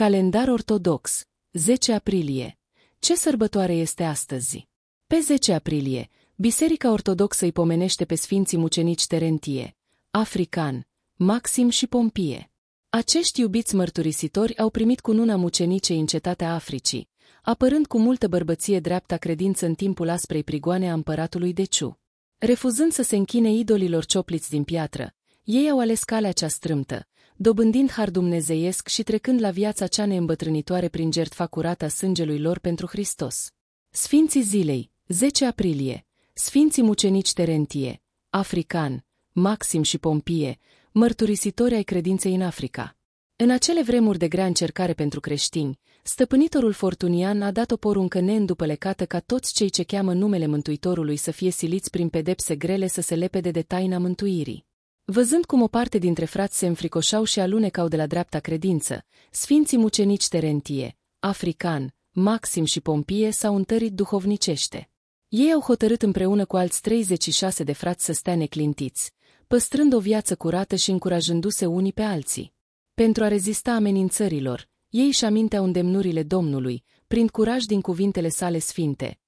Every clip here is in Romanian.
Calendar ortodox, 10 aprilie. Ce sărbătoare este astăzi? Pe 10 aprilie, Biserica Ortodoxă îi pomenește pe Sfinții Mucenici Terentie, African, Maxim și Pompie. Acești iubiți mărturisitori au primit cununa mucenicei în cetatea Africii, apărând cu multă bărbăție dreapta credință în timpul asprei prigoane a împăratului Deciu. Refuzând să se închine idolilor ciopliți din piatră, ei au ales calea cea strâmtă, dobândind har dumnezeiesc și trecând la viața cea neîmbătrânitoare prin jertfa curată a sângelui lor pentru Hristos. Sfinții zilei, 10 aprilie, Sfinții mucenici Terentie, African, Maxim și Pompie, mărturisitori ai credinței în Africa. În acele vremuri de grea încercare pentru creștini, stăpânitorul Fortunian a dat o poruncă neîndupălecată ca toți cei ce cheamă numele Mântuitorului să fie siliți prin pedepse grele să se lepede de taina mântuirii. Văzând cum o parte dintre frați se înfricoșau și alunecau de la dreapta credință, sfinții mucenici Terentie, African, Maxim și Pompie s-au întărit duhovnicește. Ei au hotărât împreună cu alți 36 de frați să stea neclintiți, păstrând o viață curată și încurajându-se unii pe alții. Pentru a rezista amenințărilor, ei își aminteau îndemnurile Domnului, prin curaj din cuvintele sale sfinte.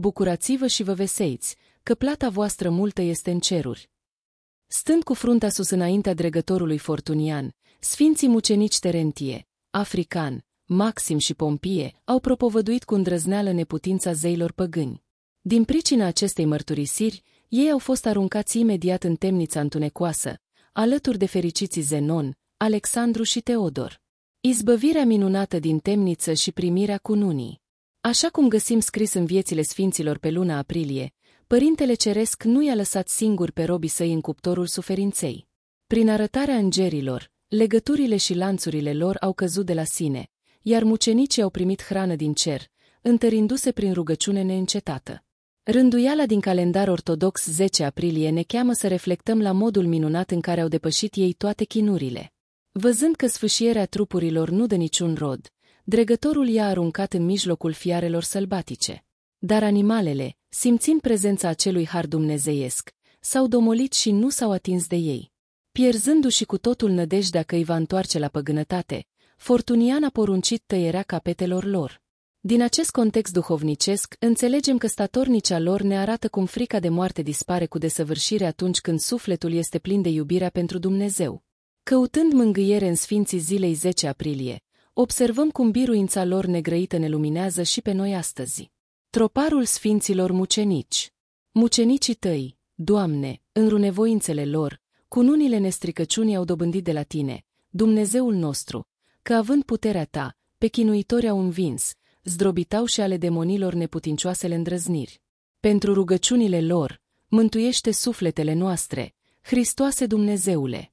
Bucurați-vă și vă veseiți, că plata voastră multă este în ceruri. Stând cu fruntea sus înaintea dregătorului Fortunian, sfinții mucenici Terentie, African, Maxim și Pompie au propovăduit cu îndrăzneală neputința zeilor păgâni. Din pricina acestei mărturisiri, ei au fost aruncați imediat în temnița întunecoasă, alături de fericiții Zenon, Alexandru și Teodor. Izbăvirea minunată din temniță și primirea cununii. Așa cum găsim scris în viețile sfinților pe luna aprilie, Părintele Ceresc nu i-a lăsat singur pe robii săi în cuptorul suferinței. Prin arătarea îngerilor, legăturile și lanțurile lor au căzut de la sine, iar mucenicii au primit hrană din cer, întărindu-se prin rugăciune neîncetată. Rânduiala din calendar ortodox 10 aprilie ne cheamă să reflectăm la modul minunat în care au depășit ei toate chinurile. Văzând că sfâșierea trupurilor nu dă niciun rod, dregătorul i-a aruncat în mijlocul fiarelor sălbatice. Dar animalele, simțind prezența acelui har dumnezeiesc, s-au domolit și nu s-au atins de ei. Pierzându-și cu totul nădejdea că îi va întoarce la păgânătate, Fortunian a poruncit tăierea capetelor lor. Din acest context duhovnicesc, înțelegem că statornicea lor ne arată cum frica de moarte dispare cu desăvârșire atunci când sufletul este plin de iubirea pentru Dumnezeu. Căutând mângâiere în Sfinții zilei 10 aprilie, observăm cum biruința lor negrăită ne luminează și pe noi astăzi. Troparul Sfinților Mucenici Mucenicii tăi, Doamne, în runevoințele lor, cununile nestricăciunii au dobândit de la Tine, Dumnezeul nostru, că având puterea Ta, pe chinuitori au învins, zdrobitau și ale demonilor neputincioasele îndrăzniri. Pentru rugăciunile lor, mântuiește sufletele noastre, Hristoase Dumnezeule.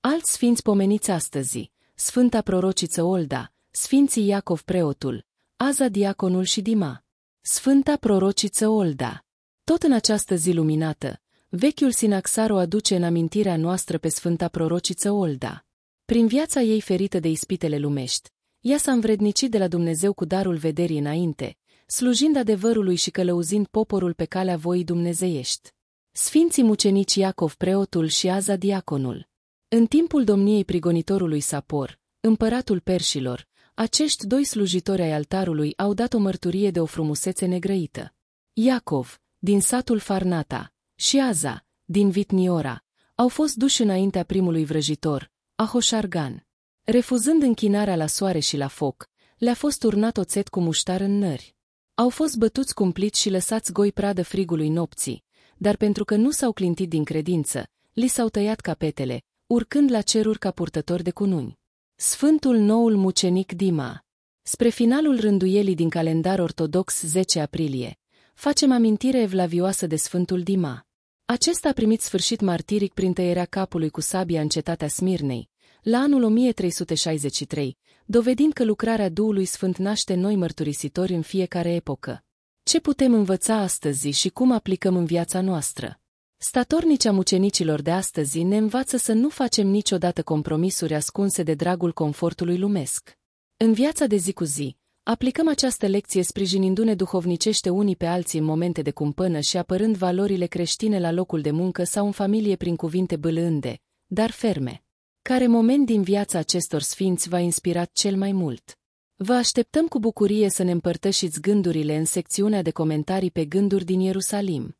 Alți sfinți pomeniți astăzi, Sfânta Prorociță Olda, Sfinții Iacov Preotul, Aza Diaconul și Dima. Sfânta Prorociță Olda Tot în această zi luminată, vechiul Sinaxar aduce în amintirea noastră pe Sfânta Prorociță Olda. Prin viața ei ferită de ispitele lumești, ea s-a învrednicit de la Dumnezeu cu darul vederii înainte, slujind adevărului și călăuzind poporul pe calea voii dumnezeiești. Sfinții mucenici Iacov preotul și Aza diaconul. În timpul domniei prigonitorului Sapor, împăratul perșilor, acești doi slujitori ai altarului au dat o mărturie de o frumusețe negrăită. Iacov, din satul Farnata, și Aza, din Vitniora, au fost duși înaintea primului vrăjitor, Ahoșargan. Refuzând închinarea la soare și la foc, le-a fost turnat oțet cu muștar în nări. Au fost bătuți cumplit și lăsați goi pradă frigului nopții, dar pentru că nu s-au clintit din credință, li s-au tăiat capetele, urcând la ceruri ca purtători de cununi. Sfântul Noul Mucenic Dima Spre finalul rânduielii din calendar ortodox 10 aprilie, facem amintire evlavioasă de Sfântul Dima. Acesta a primit sfârșit martiric prin tăierea capului cu sabia în cetatea Smirnei, la anul 1363, dovedind că lucrarea Duhului Sfânt naște noi mărturisitori în fiecare epocă. Ce putem învăța astăzi și cum aplicăm în viața noastră? Statornicea mucenicilor de astăzi ne învață să nu facem niciodată compromisuri ascunse de dragul confortului lumesc. În viața de zi cu zi, aplicăm această lecție sprijinindu-ne duhovnicește unii pe alții în momente de cumpănă și apărând valorile creștine la locul de muncă sau în familie prin cuvinte bâlânde, dar ferme. Care moment din viața acestor sfinți v-a inspirat cel mai mult? Vă așteptăm cu bucurie să ne împărtășiți gândurile în secțiunea de comentarii pe gânduri din Ierusalim.